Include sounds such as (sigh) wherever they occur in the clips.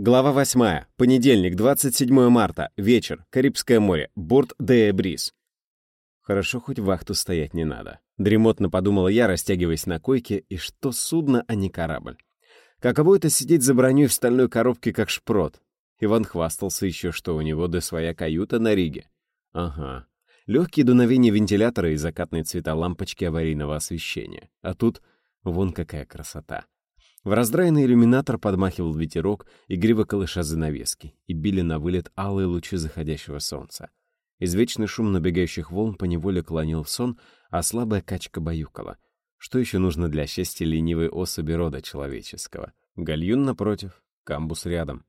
Глава 8. Понедельник, 27 марта. Вечер. Карибское море. Борт Дея Бриз. Хорошо, хоть вахту стоять не надо. Дремотно подумала я, растягиваясь на койке, и что судно, а не корабль. Каково это сидеть за броней в стальной коробке, как шпрот? Иван хвастался еще, что у него да своя каюта на Риге. Ага. Легкие дуновения вентилятора и закатные цвета лампочки аварийного освещения. А тут вон какая красота. В раздраенный иллюминатор подмахивал ветерок, игриво колыша занавески, и били на вылет алые лучи заходящего солнца. Извечный шум набегающих волн поневоле клонил в сон, а слабая качка баюкала. Что еще нужно для счастья ленивой особи рода человеческого? Гальюн напротив, камбус рядом.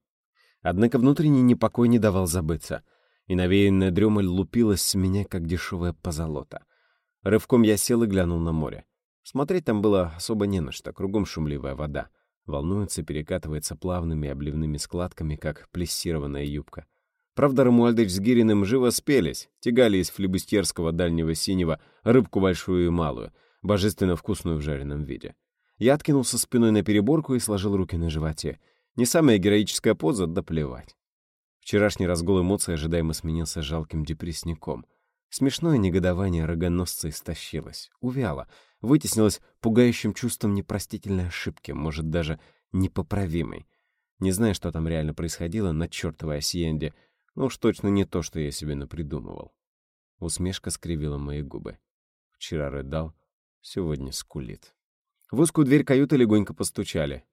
Однако внутренний непокой не давал забыться, и навеянная дремаль лупилась с меня, как дешевая позолота. Рывком я сел и глянул на море. Смотреть там было особо не на что, кругом шумливая вода. Волнуется, перекатывается плавными обливными складками, как плессированная юбка. Правда, Рамуальдыч с Гириным живо спелись, тягали из флебустерского дальнего синего рыбку большую и малую, божественно вкусную в жареном виде. Я откинулся спиной на переборку и сложил руки на животе. Не самая героическая поза, да плевать. Вчерашний разгул эмоций ожидаемо сменился жалким депрессником. Смешное негодование рогоносца истощилось, увяло — вытеснилось пугающим чувством непростительной ошибки, может, даже непоправимой. Не знаю, что там реально происходило на чертовой осиенде, но уж точно не то, что я себе напридумывал. Усмешка скривила мои губы. Вчера рыдал, сегодня скулит. В узкую дверь каюты легонько постучали.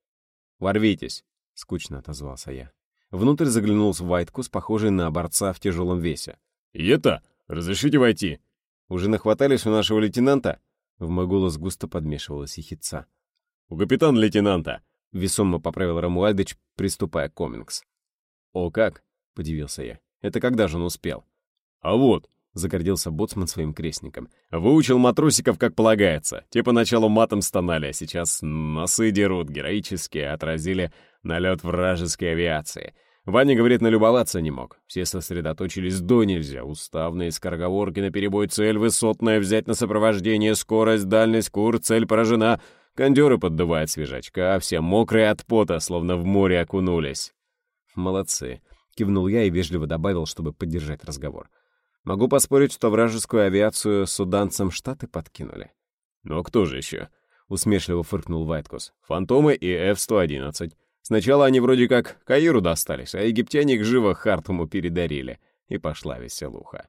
«Ворвитесь!» — скучно отозвался я. Внутрь заглянулся Вайткус, похожий на борца в тяжелом весе. «И это? Разрешите войти?» «Уже нахватались у нашего лейтенанта?» В мой голос густо подмешивалась ехидца. «У капитана-лейтенанта!» — весомо поправил Рамуальдыч, приступая к Комингс. «О, как?» — подивился я. «Это когда же он успел?» «А вот!» — загордился боцман своим крестником. «Выучил матросиков, как полагается. Те поначалу матом стонали, а сейчас носы дерут, героически отразили налет вражеской авиации. Ваня, говорит, налюбоваться не мог. Все сосредоточились до нельзя. Уставные скороговорки на перебой цель высотная, взять на сопровождение, скорость, дальность, кур, цель поражена. Кондеры поддувают свежачка, а все мокрые от пота, словно в море окунулись. «Молодцы», — кивнул я и вежливо добавил, чтобы поддержать разговор. «Могу поспорить, что вражескую авиацию суданцам Штаты подкинули». «Ну а кто же еще?» — усмешливо фыркнул Вайткус. «Фантомы и F-111. Сначала они вроде как Каиру достались, а египтяне их живо Хартуму передарили. И пошла веселуха.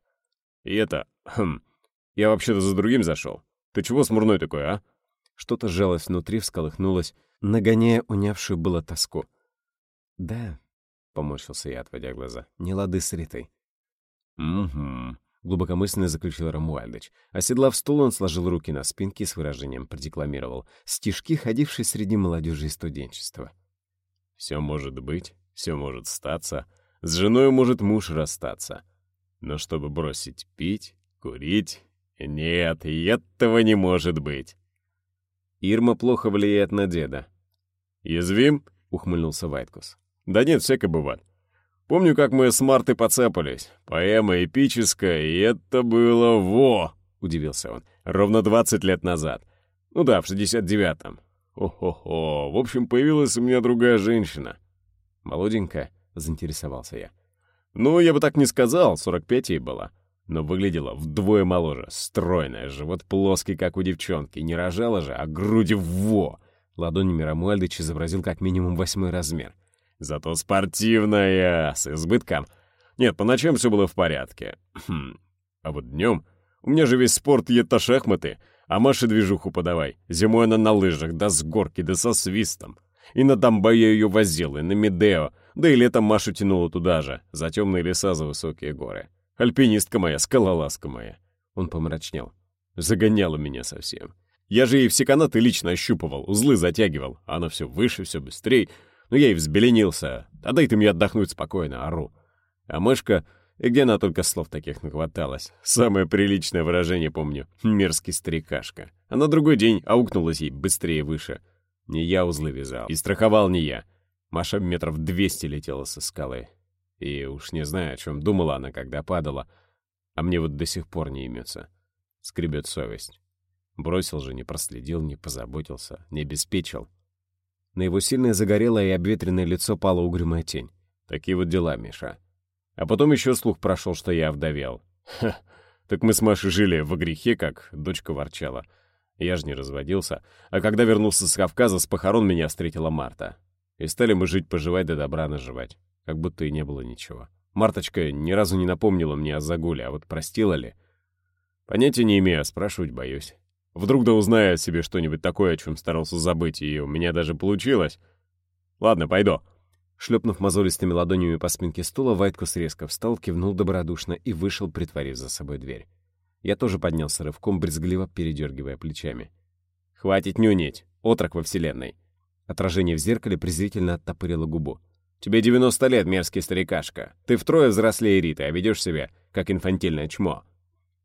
И это... Хм... Я вообще-то за другим зашел. Ты чего смурной такой, а? Что-то сжалось внутри, всколыхнулось, нагоняя унявшую было тоску. «Да», — поморщился я, отводя глаза, — «не лады с Ритой». «Угу», — глубокомысленно заключил Рамуальдыч. Оседлав стул, он сложил руки на спинке и с выражением продекламировал стишки, ходившие среди молодежи и студенчества. Все может быть, все может статься. С женой может муж расстаться. Но чтобы бросить пить, курить... Нет, этого не может быть. Ирма плохо влияет на деда. «Язвим?» — ухмыльнулся Вайткус. «Да нет, всякое бывает. Помню, как мы с Мартой поцепались. Поэма эпическая, и это было во!» — удивился он. «Ровно 20 лет назад. Ну да, в 69-м. «О-хо-хо, в общем, появилась у меня другая женщина». «Молоденькая?» — заинтересовался я. «Ну, я бы так не сказал, 45 ей была. Но выглядела вдвое моложе, стройная, живот плоский, как у девчонки. Не рожала же, а груди во!» Ладонями Рамуальдыч изобразил как минимум восьмой размер. «Зато спортивная, с избытком. Нет, по ночам все было в порядке. Хм. А вот днем... У меня же весь спорт — это шахматы». А Маше движуху подавай. Зимой она на лыжах, да с горки, да со свистом. И на Дамбе я ее возил, и на Медео. Да и летом Машу тянула туда же, за темные леса, за высокие горы. Альпинистка моя, скалолазка моя. Он помрачнел. Загоняла меня совсем. Я же ей все канаты лично ощупывал, узлы затягивал. А она все выше, все быстрее. Но я и взбеленился. А дай ты мне отдохнуть спокойно, ору. А мышка и где она только слов таких нахваталась. Самое приличное выражение помню. Мерзкий старикашка. А на другой день аукнулась ей быстрее выше. Не я узлы вязал. И страховал не я. Маша метров двести летела со скалы. И уж не знаю, о чем думала она, когда падала. А мне вот до сих пор не имется. Скребет совесть. Бросил же, не проследил, не позаботился, не обеспечил. На его сильное загорелое и обветренное лицо пала угрюмая тень. Такие вот дела, Миша. А потом еще слух прошел, что я овдовел. Ха, так мы с Машей жили в грехе, как дочка ворчала. Я же не разводился. А когда вернулся с Кавказа, с похорон меня встретила Марта. И стали мы жить-поживать да добра наживать. Как будто и не было ничего. Марточка ни разу не напомнила мне о загуле, а вот простила ли? Понятия не имею, а спрашивать боюсь. Вдруг да узнаю о себе что-нибудь такое, о чем старался забыть, и у меня даже получилось. Ладно, пойду. Шлепнув мозолистыми ладонями по спинке стула, Вайткус резко встал, кивнул добродушно и вышел, притворив за собой дверь. Я тоже поднялся рывком, брезгливо передергивая плечами. «Хватит нюнить! Отрок во вселенной!» Отражение в зеркале презрительно оттопырило губу. «Тебе 90 лет, мерзкий старикашка. Ты втрое взрослее Риты, а ведешь себя, как инфантильное чмо».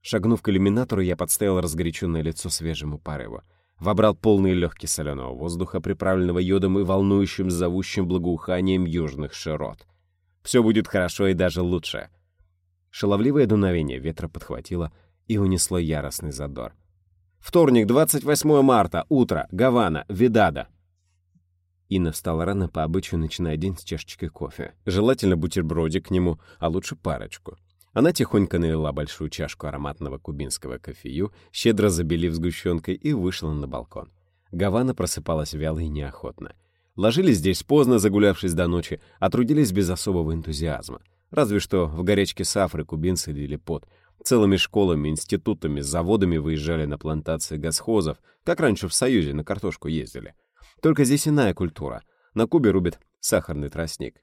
Шагнув к иллюминатору, я подставил разгоряченное лицо свежему порыву вобрал полные легкие соленого воздуха, приправленного йодом и волнующим, зовущим благоуханием южных широт. Все будет хорошо и даже лучше. Шаловливое дуновение ветра подхватило и унесло яростный задор. Вторник, 28 марта, утро, Гавана, Видада. Инна встала рано по обычаю, начиная день с чашечкой кофе. Желательно бутербродик к нему, а лучше парочку. Она тихонько налила большую чашку ароматного кубинского кофею, щедро забелив сгущенкой, и вышла на балкон. Гавана просыпалась вяло и неохотно. Ложились здесь поздно, загулявшись до ночи, а трудились без особого энтузиазма. Разве что в горячке сафры кубинцы лили пот. Целыми школами, институтами, заводами выезжали на плантации госхозов, как раньше в Союзе на картошку ездили. Только здесь иная культура. На Кубе рубят сахарный тростник.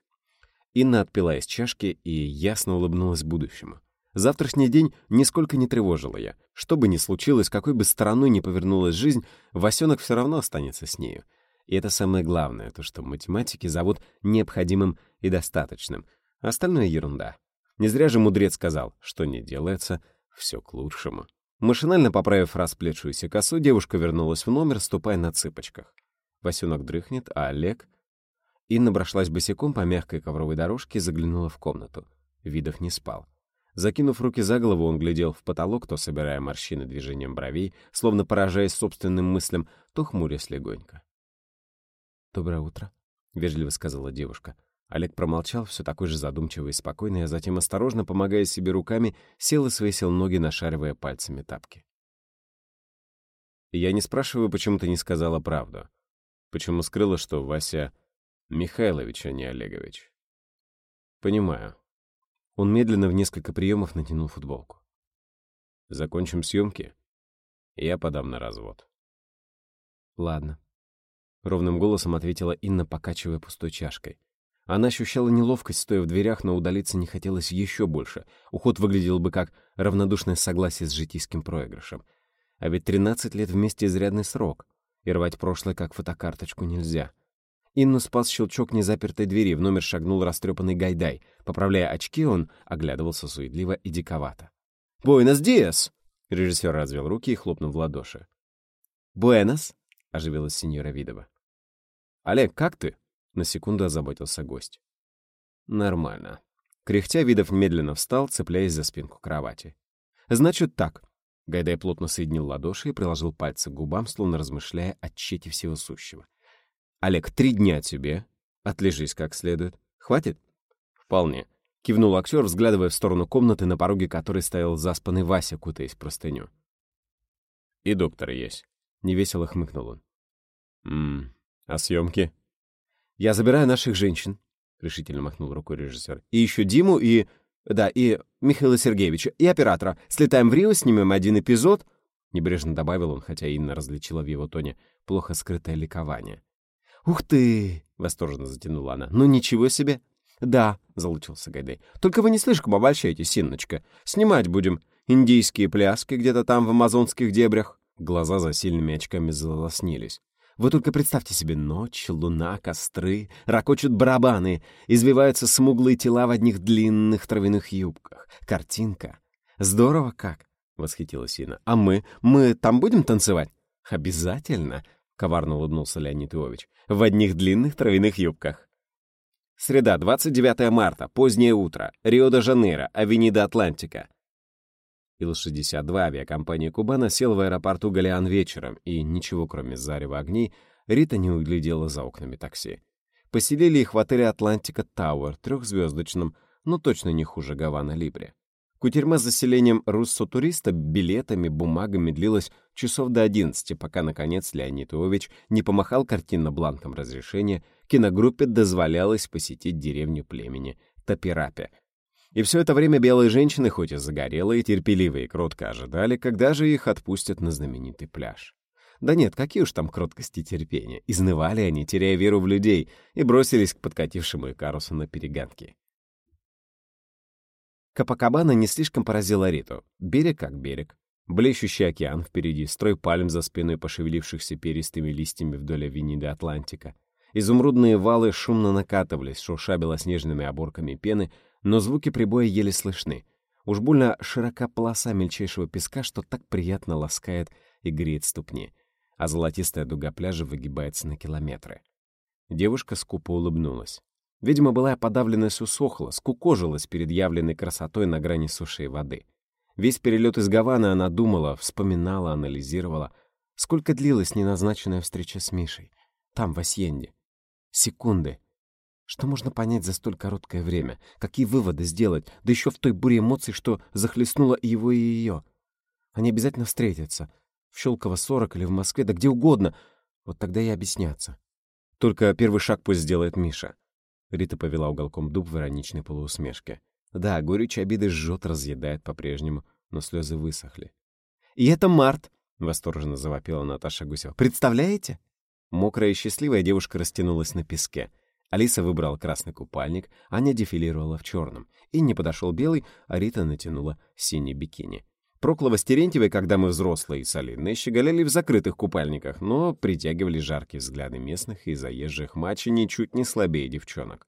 Инна отпила из чашки и ясно улыбнулась будущему. Завтрашний день нисколько не тревожила я. Что бы ни случилось, какой бы стороной ни повернулась жизнь, Васенок все равно останется с нею. И это самое главное, то, что математики зовут необходимым и достаточным. Остальное — ерунда. Не зря же мудрец сказал, что не делается, все к лучшему. Машинально поправив расплетшуюся косу, девушка вернулась в номер, ступая на цыпочках. Васенок дрыхнет, а Олег Инна прошлась босиком по мягкой ковровой дорожке и заглянула в комнату. Видов не спал. Закинув руки за голову, он глядел в потолок, то собирая морщины движением бровей, словно поражаясь собственным мыслям, то хмурясь легонько. «Доброе утро», — вежливо сказала девушка. Олег промолчал, все такой же задумчивый и спокойный, а затем, осторожно помогая себе руками, сел и свесил ноги, нашаривая пальцами тапки. «Я не спрашиваю, почему ты не сказала правду. Почему скрыла, что Вася Михайлович, а не Олегович. Понимаю. Он медленно в несколько приемов натянул футболку. Закончим съемки. Я подам на развод. Ладно. Ровным голосом ответила Инна, покачивая пустой чашкой. Она ощущала неловкость, стоя в дверях, но удалиться не хотелось еще больше. Уход выглядел бы как равнодушное согласие с житейским проигрышем. А ведь 13 лет вместе изрядный срок, и рвать прошлое как фотокарточку нельзя. Инну спас щелчок незапертой двери, в номер шагнул растрепанный Гайдай. Поправляя очки, он оглядывался суетливо и диковато. «Буэнос диас!» — режиссер развел руки и хлопнул в ладоши. «Буэнос?» — оживилась сеньора Видова. «Олег, как ты?» — на секунду озаботился гость. «Нормально». Кряхтя, Видов медленно встал, цепляясь за спинку кровати. «Значит так». Гайдай плотно соединил ладоши и приложил пальцы к губам, словно размышляя о чете всего сущего. Олег, три дня тебе. Отлежись как следует. Хватит? Вполне. Кивнул актер, взглядывая в сторону комнаты, на пороге которой стоял заспанный Вася, кутаясь в простыню. И доктор есть. Невесело хмыкнул он. Ммм, а съемки? Я забираю наших женщин, решительно махнул рукой режиссер. И еще Диму и... Да, и Михаила Сергеевича, и оператора. Слетаем в Рио, снимем один эпизод. Небрежно добавил он, хотя Инна различила в его тоне плохо скрытое ликование. «Ух ты!» — восторженно затянула она. «Ну ничего себе!» «Да», — залучился Гайдай. «Только вы не слишком обольщайтесь, Синночка. Снимать будем индийские пляски где-то там в амазонских дебрях». Глаза за сильными очками залоснились. Вы только представьте себе ночь, луна, костры, ракочут барабаны, извиваются смуглые тела в одних длинных травяных юбках. Картинка. Здорово как, — восхитилась Инна. А мы? Мы там будем танцевать? Обязательно, — коварно улыбнулся Леонид Иович в одних длинных травяных юбках. Среда, 29 марта, позднее утро, Рио-де-Жанейро, Авенида Атлантика. Ил-62 авиакомпании «Кубана» сел в аэропорту Галиан вечером, и ничего, кроме зарева огней, Рита не углядела за окнами такси. Поселили их в отеле «Атлантика Тауэр», трехзвездочном, но точно не хуже Гавана Либре. Кутерьма с заселением руссо-туриста билетами, бумагами длилась часов до одиннадцати, пока, наконец, Леонид Иович не помахал картинно-бланком разрешения, киногруппе дозволялось посетить деревню племени Тапирапе. И все это время белые женщины, хоть и загорелые, терпеливые и кротко ожидали, когда же их отпустят на знаменитый пляж. Да нет, какие уж там кроткости и терпения. Изнывали они, теряя веру в людей, и бросились к подкатившему Икарусу на перегонки. Капакабана не слишком поразила Риту. Берег как берег. Блещущий океан впереди, строй пальм за спиной пошевелившихся перистыми листьями вдоль авениды Атлантика. Изумрудные валы шумно накатывались, шурша белоснежными оборками пены, но звуки прибоя еле слышны. Уж больно широка полоса мельчайшего песка, что так приятно ласкает и греет ступни, а золотистая дуга пляжа выгибается на километры. Девушка скупо улыбнулась. Видимо, была подавленность усохла, скукожилась перед явленной красотой на грани суши и воды. Весь перелет из Гаваны она думала, вспоминала, анализировала. Сколько длилась неназначенная встреча с Мишей? Там, в Асьенде. Секунды. Что можно понять за столь короткое время? Какие выводы сделать? Да еще в той буре эмоций, что захлестнуло его и ее. Они обязательно встретятся. В Щелково 40 или в Москве, да где угодно. Вот тогда и объяснятся. Только первый шаг пусть сделает Миша. Рита повела уголком дуб в ироничной полуусмешке. Да, горечь обиды жжет, разъедает по-прежнему, но слезы высохли. «И это Март!» — восторженно завопила Наташа Гусева. «Представляете?» Мокрая и счастливая девушка растянулась на песке. Алиса выбрала красный купальник, Аня дефилировала в черном. И не подошел белый, а Рита натянула синий бикини. Проклова с когда мы взрослые и солидные, щеголяли в закрытых купальниках, но притягивали жаркие взгляды местных и заезжих мачо ничуть не слабее девчонок.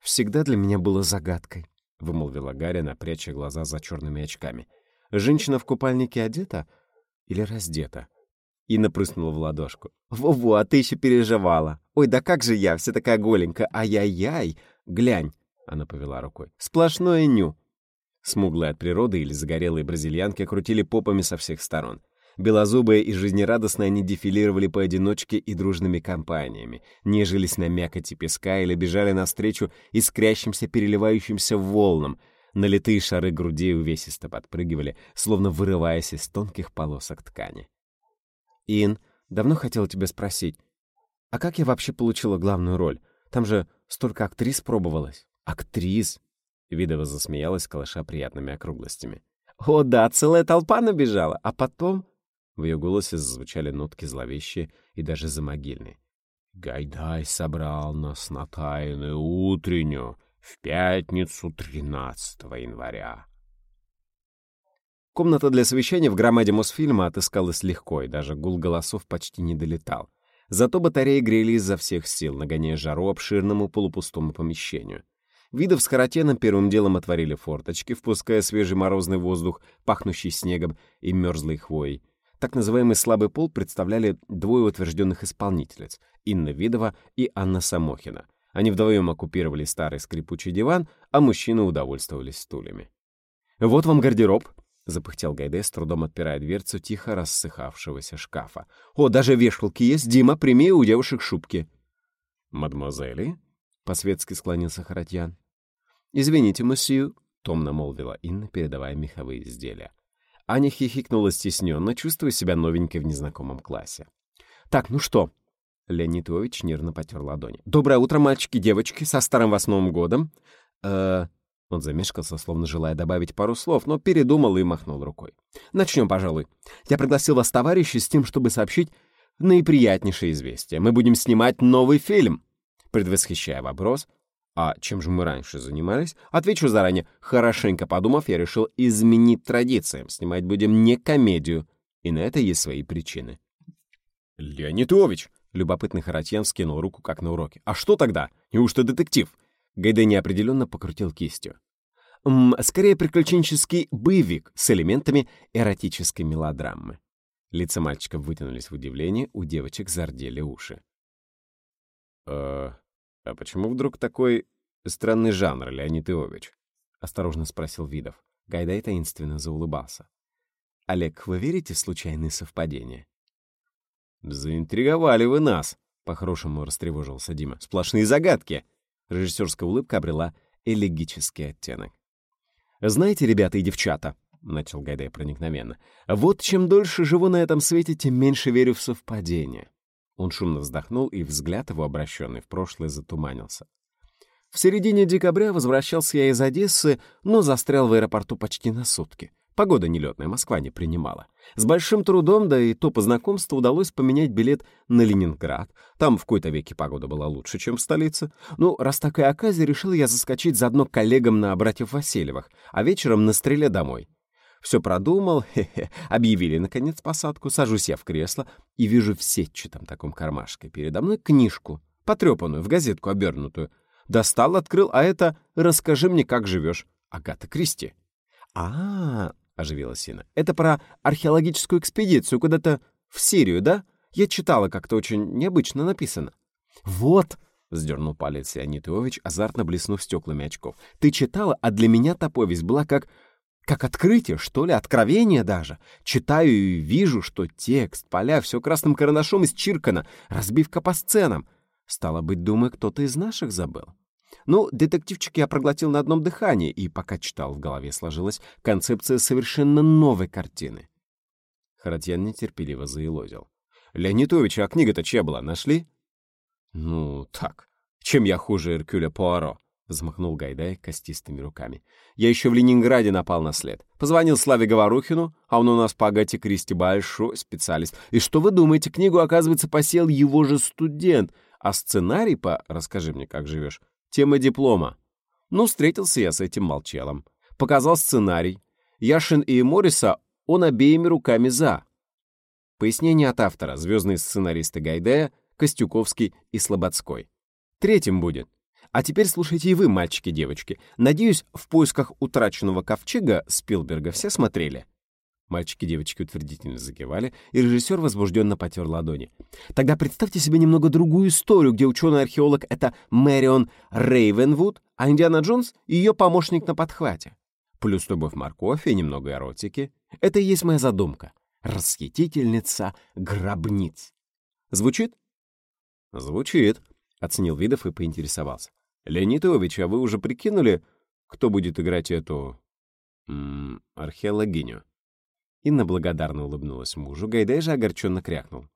«Всегда для меня было загадкой», — вымолвила Гарри, напряча глаза за черными очками. «Женщина в купальнике одета или раздета?» И напрыснула в ладошку. «Во-во, а ты еще переживала! Ой, да как же я, вся такая голенькая! Ай-яй-яй! Глянь!» — она повела рукой. «Сплошное ню!» Смуглые от природы или загорелые бразильянки крутили попами со всех сторон. Белозубые и жизнерадостные они дефилировали поодиночке и дружными компаниями, нежились на мякоти песка или бежали навстречу искрящимся, переливающимся волнам. Налитые шары грудей увесисто подпрыгивали, словно вырываясь из тонких полосок ткани. «Ин, давно хотела тебя спросить, а как я вообще получила главную роль? Там же столько актрис пробовалось». «Актрис?» Видова засмеялась, колыша приятными округлостями. «О да, целая толпа набежала, а потом...» В ее голосе зазвучали нотки зловещие и даже замогильные. «Гайдай собрал нас на тайную утреннюю в пятницу 13 января». Комната для совещания в громаде Мосфильма отыскалась легко, и даже гул голосов почти не долетал. Зато батареи грели изо всех сил, нагоняя жару обширному полупустому помещению. Видов с Харатеном первым делом отворили форточки, впуская свежий морозный воздух, пахнущий снегом и мерзлой хвоей. Так называемый слабый пол представляли двое утвержденных исполнительниц — Инна Видова и Анна Самохина. Они вдвоем оккупировали старый скрипучий диван, а мужчины удовольствовались стульями. «Вот вам гардероб», — запыхтел Гайде, с трудом отпирая дверцу тихо рассыхавшегося шкафа. «О, даже вешалки есть! Дима, прими у девушек шубки!» «Мадемуазели?» — по-светски склонился Харатьян. «Извините, мосью», — томно молвила Инна, передавая меховые изделия. Аня хихикнула стесненно, чувствуя себя новенькой в незнакомом классе. «Так, ну что?» Леонид нервно потер ладони. «Доброе утро, мальчики, девочки, со старым вас Новым годом!» э Он замешкался, словно желая добавить пару слов, но передумал и махнул рукой. «Начнем, пожалуй. Я пригласил вас, товарищи, с тем, чтобы сообщить наиприятнейшее известие. Мы будем снимать новый фильм!» Предвосхищая вопрос, а чем же мы раньше занимались? Отвечу заранее. Хорошенько подумав, я решил изменить традициям. Снимать будем не комедию. И на это есть свои причины. Леонид! Любопытный Харатьян скинул руку, как на уроке. «А что тогда? Неужто детектив?» Гайде неопределенно покрутил кистью. «М -м, «Скорее приключенческий боевик с элементами эротической мелодрамы». Лица мальчиков вытянулись в удивлении, у девочек зардели уши. «Э, «А почему вдруг такой странный жанр, Леонид Иович?» — осторожно спросил Видов. Гайдай таинственно заулыбался. «Олег, вы верите в случайные совпадения?» «Заинтриговали вы нас», — по-хорошему растревожился Дима. «Сплошные загадки». Режиссерская улыбка обрела элегический оттенок. «Знаете, ребята и девчата», — начал Гайдай проникновенно, «вот чем дольше живу на этом свете, тем меньше верю в совпадение». Он шумно вздохнул, и взгляд его, обращенный в прошлое, затуманился. В середине декабря возвращался я из Одессы, но застрял в аэропорту почти на сутки. Погода нелетная, Москва не принимала. С большим трудом, да и то по знакомству, удалось поменять билет на Ленинград. Там в кои-то веке погода была лучше, чем в столице. Ну, раз такая оказия, решил я заскочить заодно коллегам на братьев Васильевых, а вечером на стреле домой. Все продумал, (laughs) хе-хе, объявили, наконец, посадку, сажусь я в кресло и вижу в сетчатом таком кармашке передо мной книжку, потрепанную, в газетку обернутую. Достал, открыл, а это «Расскажи мне, как живешь». Агата Кристи. а, -а, -а — оживилась Сина. «Это про археологическую экспедицию куда-то в Сирию, да? Я читала, как-то очень необычно написано». «Вот!» — вздернул палец Леонид Иович, азартно блеснув стеклами очков. «Ты читала, а для меня та повесть была как... как открытие, что ли, откровение даже. Читаю и вижу, что текст, поля, все красным карандашом исчиркано, разбивка по сценам. Стало быть, думаю, кто-то из наших забыл». Ну, детективчик я проглотил на одном дыхании, и пока читал, в голове сложилась концепция совершенно новой картины. Харатьян нетерпеливо заилозил. «Леонидович, а книга-то чья была, нашли?» «Ну, так. Чем я хуже Эркюля Пуаро?» — взмахнул Гайдай костистыми руками. «Я еще в Ленинграде напал на след. Позвонил Славе Говорухину, а он у нас по Агате Кристи большой специалист. И что вы думаете, книгу, оказывается, посел его же студент, а сценарий по «Расскажи мне, как живешь» Тема диплома. Ну, встретился я с этим молчалом. Показал сценарий. Яшин и Морриса он обеими руками за. Пояснение от автора. Звездные сценаристы Гайдая, Костюковский и Слободской. Третьим будет. А теперь слушайте и вы, мальчики девочки. Надеюсь, в поисках утраченного ковчега Спилберга все смотрели. Мальчики девочки утвердительно закивали, и режиссер возбужденно потер ладони. Тогда представьте себе немного другую историю, где ученый-археолог — это Мэрион Рейвенвуд, а Индиана Джонс — ее помощник на подхвате. Плюс любовь морковь и немного эротики. Это и есть моя задумка. Расхитительница гробниц. Звучит? Звучит, — оценил Видов и поинтересовался. Леонид а вы уже прикинули, кто будет играть эту... М -м, археологиню? Инна благодарно улыбнулась мужу, Гайдай же огорченно крякнул.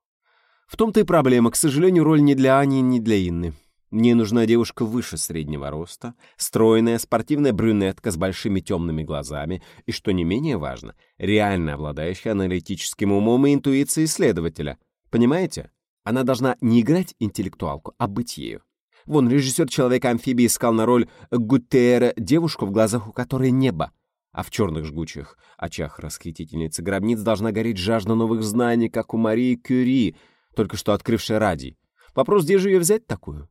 «В том-то и проблема. К сожалению, роль не для Ани, не для Инны. Мне нужна девушка выше среднего роста, стройная, спортивная брюнетка с большими темными глазами и, что не менее важно, реально обладающая аналитическим умом и интуицией исследователя. Понимаете? Она должна не играть интеллектуалку, а быть ею. Вон режиссер «Человека-амфибии» искал на роль Гутера девушку, в глазах у которой небо а в черных жгучих очах расхитительницы гробниц должна гореть жажда новых знаний, как у Марии Кюри, только что открывшей радий. Вопрос, где же ее взять такую?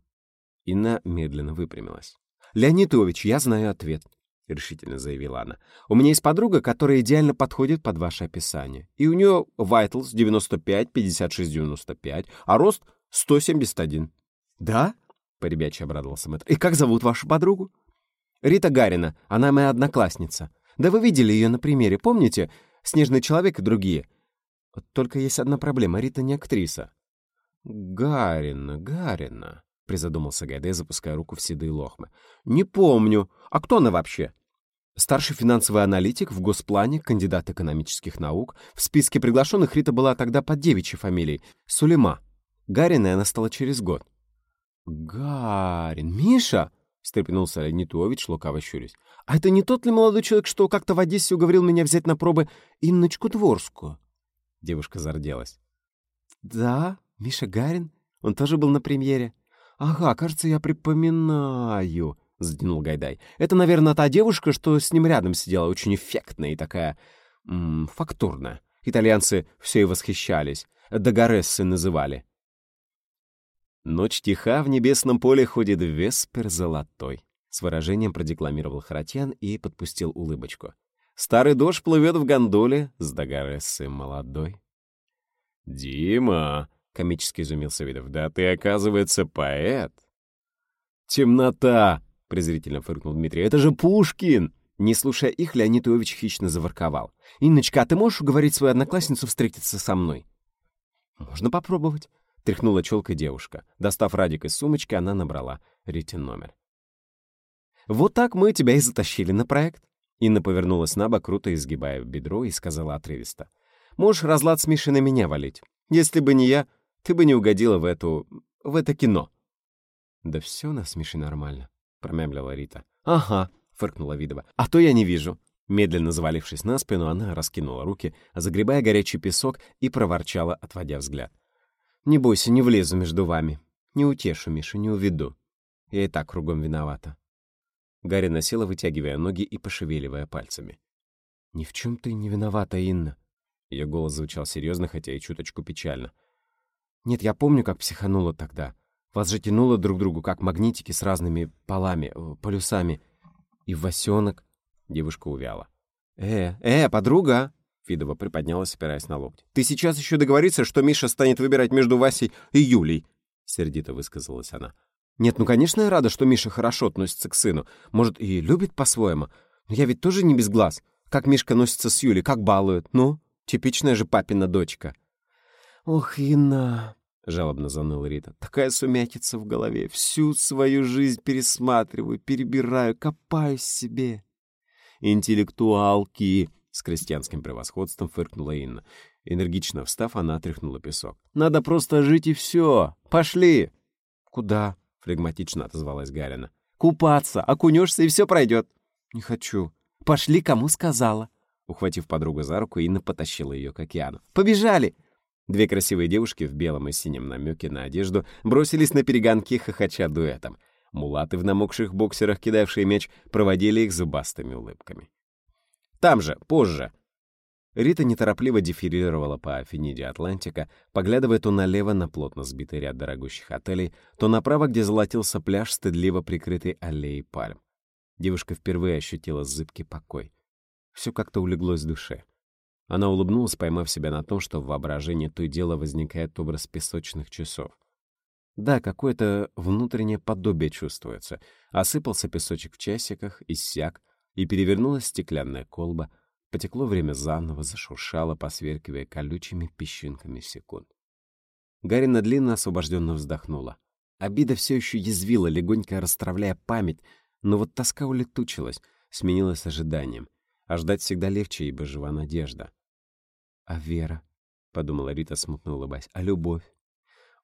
Инна медленно выпрямилась. «Леонид Ильич, я знаю ответ», — решительно заявила она. «У меня есть подруга, которая идеально подходит под ваше описание. И у нее Вайтлс 95, 56, 95, а рост 171». «Да?» — поребячий обрадовался мэтр. «И как зовут вашу подругу?» «Рита Гарина. Она моя одноклассница. Да вы видели ее на примере, помните? «Снежный человек» и другие. Вот только есть одна проблема. Рита не актриса. «Гарина, Гарина», — призадумался Гайде, запуская руку в седые лохмы. «Не помню. А кто она вообще?» Старший финансовый аналитик в Госплане, кандидат экономических наук. В списке приглашенных Рита была тогда под девичьей фамилией — Сулейма. Гариной она стала через год. «Гарин! Миша!» — встрепенулся Леонид лукаво щурясь. «А это не тот ли молодой человек, что как-то в Одессе уговорил меня взять на пробы Инночку Дворскую?» Девушка зарделась. «Да, Миша Гарин. Он тоже был на премьере. Ага, кажется, я припоминаю», — затянул Гайдай. «Это, наверное, та девушка, что с ним рядом сидела, очень эффектная и такая... М -м, фактурная. Итальянцы все и восхищались. Дагарессы называли. «Ночь тиха, в небесном поле ходит веспер золотой», — с выражением продекламировал Харатьян и подпустил улыбочку. «Старый дождь плывет в гондоле с Дагарессы молодой». «Дима!» — комически изумился Видов. «Да ты, оказывается, поэт!» «Темнота!» — презрительно фыркнул Дмитрий. «Это же Пушкин!» Не слушая их, Леонид Иович хищно заворковал. «Инночка, а ты можешь уговорить свою одноклассницу встретиться со мной?» «Можно попробовать», — тряхнула челкой девушка. Достав Радик из сумочки, она набрала Ритин номер. «Вот так мы тебя и затащили на проект». Инна повернулась на бок, круто изгибая бедро, и сказала отрывисто. «Можешь разлад с Мишей на меня валить. Если бы не я, ты бы не угодила в эту... в это кино». «Да все у нас с Мишей нормально», — промямлила Рита. «Ага», — фыркнула Видова. «А то я не вижу». Медленно завалившись на спину, она раскинула руки, загребая горячий песок, и проворчала, отводя взгляд. «Не бойся, не влезу между вами. Не утешу Мишу, не уведу. Я и так кругом виновата». Гарри носила, вытягивая ноги и пошевеливая пальцами. «Ни в чем ты не виновата, Инна». Ее голос звучал серьезно, хотя и чуточку печально. «Нет, я помню, как психанула тогда. Вас же тянуло друг к другу, как магнитики с разными полами, э, полюсами. И в Васенок...» Девушка увяла. «Э, э, подруга!» Фидова приподнялась, опираясь на локти. «Ты сейчас еще договориться, что Миша станет выбирать между Васей и Юлей?» Сердито высказалась она. «Нет, ну, конечно, я рада, что Миша хорошо относится к сыну. Может, и любит по-своему. Но я ведь тоже не без глаз. Как Мишка носится с Юлей, как балует. Ну, типичная же папина дочка». «Ох, Инна!» — жалобно заныла Рита. «Такая сумятица в голове. Всю свою жизнь пересматриваю, перебираю, копаюсь себе». «Интеллектуалки!» — с крестьянским превосходством фыркнула Инна. Энергично встав, она отряхнула песок. «Надо просто жить и все! Пошли!» «Куда?» — флегматично отозвалась Гарина. «Купаться! Окунешься, и все пройдет!» «Не хочу!» «Пошли, кому сказала!» Ухватив подругу за руку, Инна потащила ее к океану. «Побежали!» Две красивые девушки в белом и синем намеке на одежду бросились на перегонки, хохоча дуэтом. Мулаты в намокших боксерах, кидавшие мяч, проводили их зубастыми улыбками. Там же, позже. Рита неторопливо дефилировала по Афиниде Атлантика, поглядывая то налево на плотно сбитый ряд дорогущих отелей, то направо, где золотился пляж, стыдливо прикрытый аллеей пальм. Девушка впервые ощутила зыбкий покой. Все как-то улеглось в душе. Она улыбнулась, поймав себя на том, что в воображении то и дело возникает образ песочных часов. Да, какое-то внутреннее подобие чувствуется. Осыпался песочек в часиках, иссяк, и перевернулась стеклянная колба, потекло время заново, зашуршало, посверкивая колючими песчинками секунд. Гарина длинно освобожденно вздохнула. Обида все еще язвила, легонько расстравляя память, но вот тоска улетучилась, сменилась ожиданием. А ждать всегда легче, ибо жива надежда. «А Вера?» — подумала Рита, смутно улыбаясь. «А любовь?»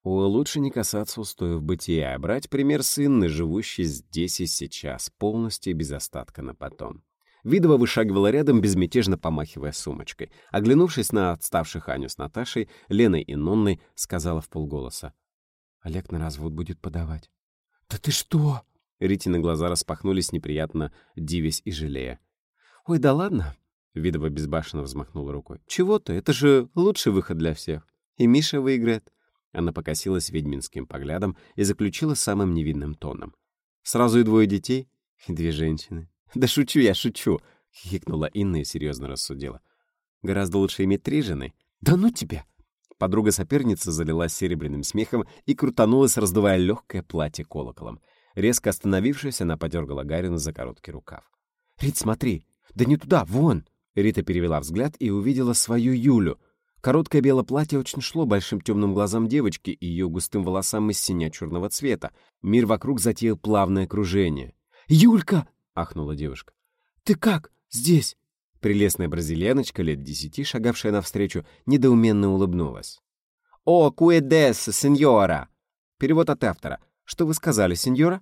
Лучше не касаться устоев бытия, а брать пример с Инны, живущей здесь и сейчас, полностью без остатка на потом. Видова вышагивала рядом, безмятежно помахивая сумочкой. Оглянувшись на отставших Аню с Наташей, Леной и Нонной, сказала в полголоса. «Олег на развод будет подавать». «Да ты что?» Ритины глаза распахнулись неприятно, дивясь и жалея. «Ой, да ладно!» Видова безбашенно взмахнула рукой. «Чего ты? Это же лучший выход для всех. И Миша выиграет. Она покосилась ведьминским поглядом и заключила самым невинным тоном. «Сразу и двое детей? И две женщины?» (laughs) «Да шучу я, шучу!» — хихикнула Инна и серьезно рассудила. «Гораздо лучше иметь три жены». «Да ну тебя!» Подруга-соперница залилась серебряным смехом и крутанулась, раздувая легкое платье колоколом. Резко остановившись, она подергала Гарину за короткий рукав. «Рит, смотри! Да не туда, вон!» Рита перевела взгляд и увидела свою Юлю, Короткое белое платье очень шло большим темным глазам девочки и ее густым волосам из синя-черного цвета. Мир вокруг затеял плавное кружение. «Юлька!» — ахнула девушка. «Ты как? Здесь?» Прелестная бразильяночка лет десяти, шагавшая навстречу, недоуменно улыбнулась. «О, куэдес, сеньора!» Перевод от автора. «Что вы сказали, сеньора?»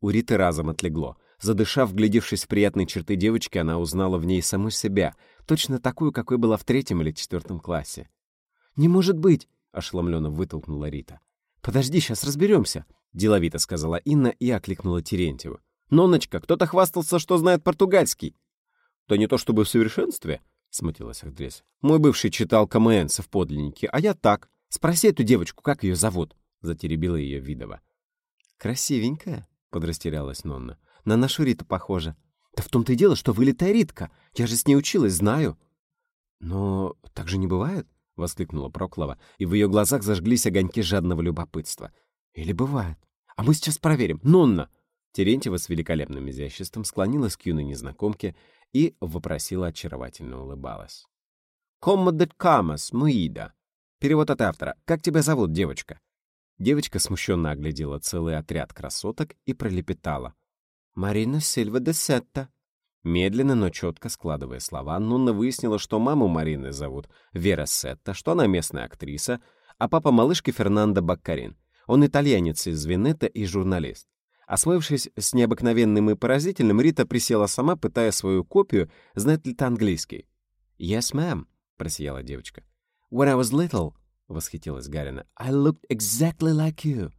У Риты разом отлегло. Задышав, глядевшись в приятные черты девочки, она узнала в ней саму себя, точно такую, какой была в третьем или четвертом классе. «Не может быть!» — ошеломленно вытолкнула Рита. «Подожди, сейчас разберемся», — деловито сказала Инна и окликнула Терентьева. «Ноночка, кто-то хвастался, что знает португальский». «Да не то чтобы в совершенстве», — смутилась актриса. «Мой бывший читал КМН в подлиннике, а я так. Спроси эту девочку, как ее зовут», — затеребила ее Видова. «Красивенькая», — подрастерялась Нонна. На нашу Риту похожа. Да в том-то и дело, что вылитая Ритка. Я же с ней училась, знаю. Но так же не бывает, — воскликнула Проклова, и в ее глазах зажглись огоньки жадного любопытства. Или бывает? А мы сейчас проверим. Нонна! Терентьева с великолепным изяществом склонилась к юной незнакомке и вопросила очаровательно улыбалась. «Коммо де камас, муида?» Перевод от автора. «Как тебя зовут, девочка?» Девочка смущенно оглядела целый отряд красоток и пролепетала. «Марина Сильва де Сетта». Медленно, но четко складывая слова, Нунна выяснила, что маму Марины зовут Вера Сетта, что она местная актриса, а папа малышки Фернандо Баккарин. Он итальянец из Венета и журналист. Освоившись с необыкновенным и поразительным, Рита присела сама, пытая свою копию, знает ли ты английский. «Yes, ma'am», — просияла девочка. «When I was little», — восхитилась Гарина, — «I looked exactly like you».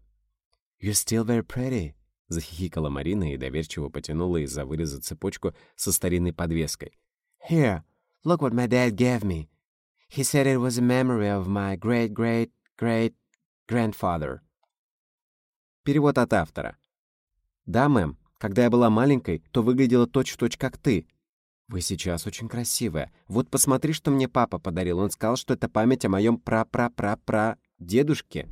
«You're still very pretty», — захихикала Марина и доверчиво потянула из-за выреза цепочку со старинной подвеской. «Here, look what my dad gave me. He said it was a memory of my great-great-great-grandfather». Перевод от автора. «Да, мэм, когда я была маленькой, то выглядела точь-в-точь, -точь, как ты. Вы сейчас очень красивая. Вот посмотри, что мне папа подарил. Он сказал, что это память о моем пра-пра-пра-пра дедушке».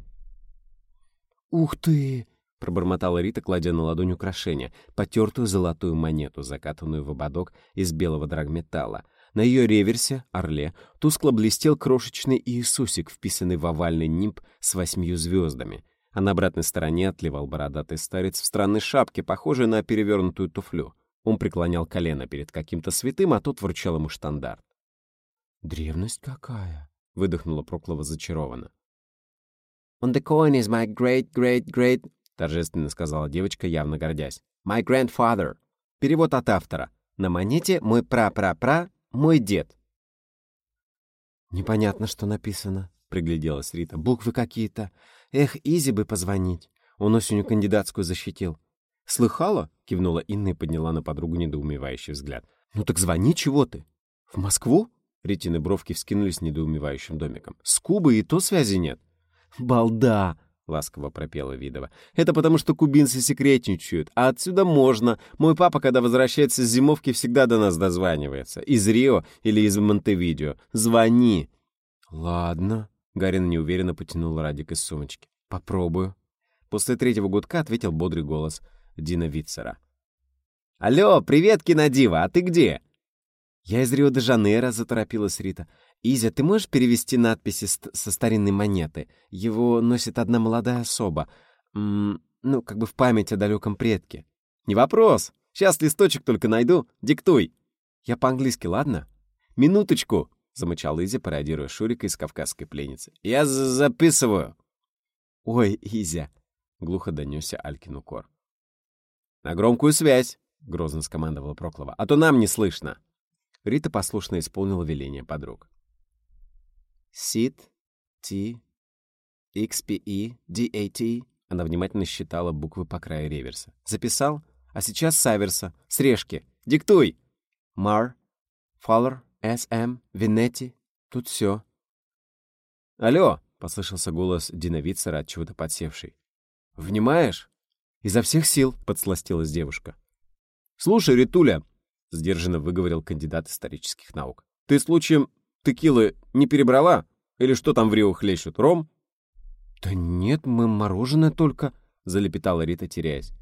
«Ух ты!» — пробормотала Рита, кладя на ладонь украшение, потертую золотую монету, закатанную в ободок из белого драгметалла. На ее реверсе, орле, тускло блестел крошечный Иисусик, вписанный в овальный нимб с восьмью звездами а на обратной стороне отливал бородатый старец в странной шапке, похожей на перевернутую туфлю. Он преклонял колено перед каким-то святым, а тот вручал ему штандарт. «Древность какая!» — выдохнула Проклова зачарованно. «On the coin is my great-great-great...» — торжественно сказала девочка, явно гордясь. «My grandfather». Перевод от автора. На монете «Мой пра-пра-пра, мой дед». «Непонятно, что написано», — пригляделась Рита. «Буквы какие-то. Эх, Изи бы позвонить. Он осенью кандидатскую защитил. «Слыхала?» — кивнула Инна и подняла на подругу недоумевающий взгляд. «Ну так звони, чего ты?» «В Москву?» — Ритины бровки вскинулись недоумевающим домиком. «С Кубой и то связи нет». «Балда!» — ласково пропела Видова. «Это потому, что кубинцы секретничают, а отсюда можно. Мой папа, когда возвращается с зимовки, всегда до нас дозванивается. Из Рио или из Монтевидео. Звони!» «Ладно», Гарин неуверенно потянул Радик из сумочки. «Попробую». После третьего гудка ответил бодрый голос Дина Витцера. «Алло, привет, кинодива, а ты где?» «Я из Рио-де-Жанейро», — заторопилась Рита. «Изя, ты можешь перевести надписи со старинной монеты? Его носит одна молодая особа. М -м, ну, как бы в память о далеком предке». «Не вопрос. Сейчас листочек только найду. Диктуй». «Я по-английски, ладно?» «Минуточку», — замычал Изя, пародируя Шурика из «Кавказской пленницы». «Я записываю!» «Ой, Изя!» — глухо донесся Алькин укор. «На громкую связь!» — грозно скомандовала Проклова. «А то нам не слышно!» Рита послушно исполнила веление подруг. «Сит, Т, XPE, DAT...» Она внимательно считала буквы по краю реверса. «Записал? А сейчас саверса. Срежки. Диктуй!» «Мар, Фаллер, «СМ, Винетти, тут все». «Алло!» — послышался голос Диновицера от чего-то подсевший. «Внимаешь?» «Изо всех сил», — подсластилась девушка. «Слушай, Ритуля», — сдержанно выговорил кандидат исторических наук, «ты случаем текилы не перебрала? Или что там в Рио хлещут, ром?» «Да нет, мы мороженое только», — залепетала Рита, теряясь.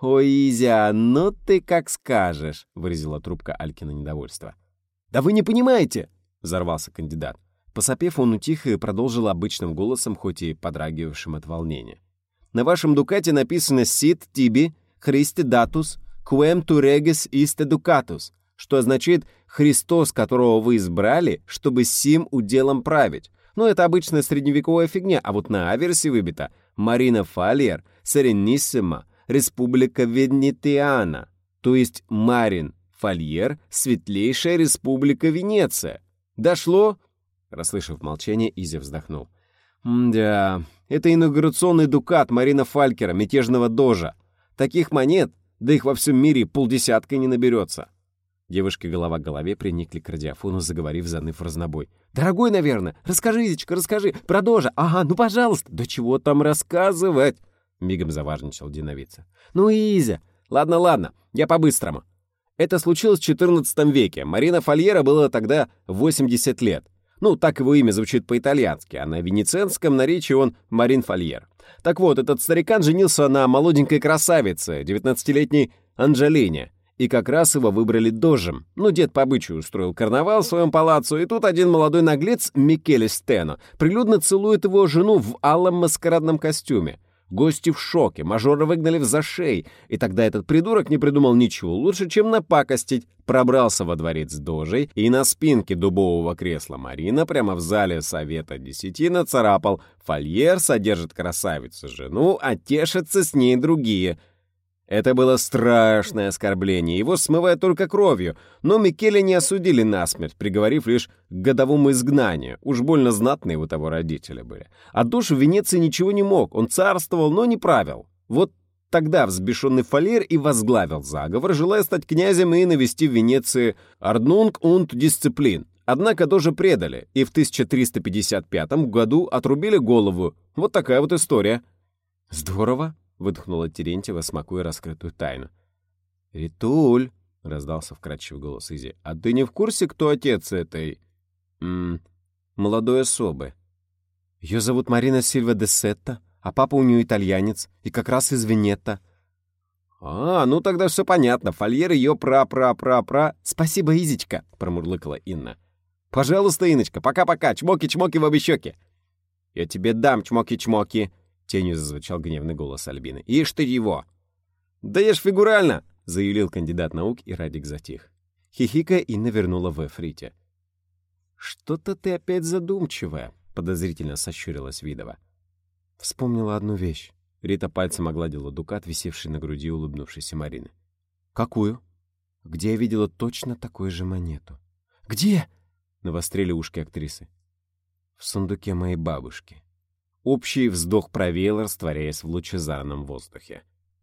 «Ой, Изя, ну ты как скажешь», — выразила трубка Алькина недовольство. «Да вы не понимаете!» — взорвался кандидат. Посопев, он утих и продолжил обычным голосом, хоть и подрагивавшим от волнения. «На вашем дукате написано «Сит тиби Христи датус tu regis iste ducatus», что означает «Христос, которого вы избрали, чтобы сим уделом править». Но это обычная средневековая фигня, а вот на аверсе выбито «Марина Фальер, Серениссима, Республика Венетиана», то есть Марин Фольер — светлейшая республика Венеция. Дошло?» Расслышав молчание, Изя вздохнул. «Да, это инаугурационный дукат Марина Фалькера, мятежного дожа. Таких монет, да их во всем мире полдесятка не наберется». Девушки голова к голове приникли к радиофону, заговорив, заныв разнобой. «Дорогой, наверное, расскажи, Изечка, расскажи, про ага, ну, пожалуйста». «Да чего там рассказывать?» Мигом заважничал Диновица. «Ну, Изя, ладно, ладно, я по-быстрому. Это случилось в XIV веке. Марина Фольера было тогда 80 лет. Ну, так его имя звучит по-итальянски, а на венецианском наречии он Марин Фольер. Так вот, этот старикан женился на молоденькой красавице, 19-летней Анджелине. И как раз его выбрали дожем. Ну, дед по обычаю устроил карнавал в своем палаццо, и тут один молодой наглец, Микеле Стено, прилюдно целует его жену в алом маскарадном костюме. Гости в шоке, мажора выгнали в зашей, и тогда этот придурок не придумал ничего лучше, чем напакостить. Пробрался во дворец дожей и на спинке дубового кресла Марина прямо в зале Совета Десяти нацарапал «Фольер содержит красавицу жену, а тешатся с ней другие». Это было страшное оскорбление, его смывает только кровью, но Микеле не осудили насмерть, приговорив лишь к годовому изгнанию. Уж больно знатные у того родители были. А душ в Венеции ничего не мог, он царствовал, но не правил. Вот тогда взбешенный Фалер и возглавил заговор, желая стать князем и навести в Венеции «Арднунг und дисциплин». Однако тоже предали, и в 1355 году отрубили голову. Вот такая вот история. Здорово, — выдохнула Терентьева, смакуя раскрытую тайну. «Ритуль!» — раздался вкрадчивый голос Изи. «А ты не в курсе, кто отец этой... М молодой особы? Ее зовут Марина Сильва де Сетта, а папа у нее итальянец, и как раз из Венетта». «А, ну тогда все понятно. Фольер ее пра-пра-пра-пра...» «Спасибо, Изичка!» — промурлыкала Инна. «Пожалуйста, Иночка, пока-пока, чмоки-чмоки в обе щеки!» «Я тебе дам чмоки-чмоки!» Тенью зазвучал гневный голос Альбины. «Ишь ты его!» «Да ешь фигурально!» — заявил кандидат наук, и Радик затих. Хихика и навернула в эфрите. «Что-то ты опять задумчивая», — подозрительно сощурилась Видова. Вспомнила одну вещь. Рита пальцем огладила дукат, висевший на груди улыбнувшейся Марины. «Какую?» «Где я видела точно такую же монету?» «Где?» — навострили ушки актрисы. «В сундуке моей бабушки», Общий вздох провеял, растворяясь в лучезарном воздухе.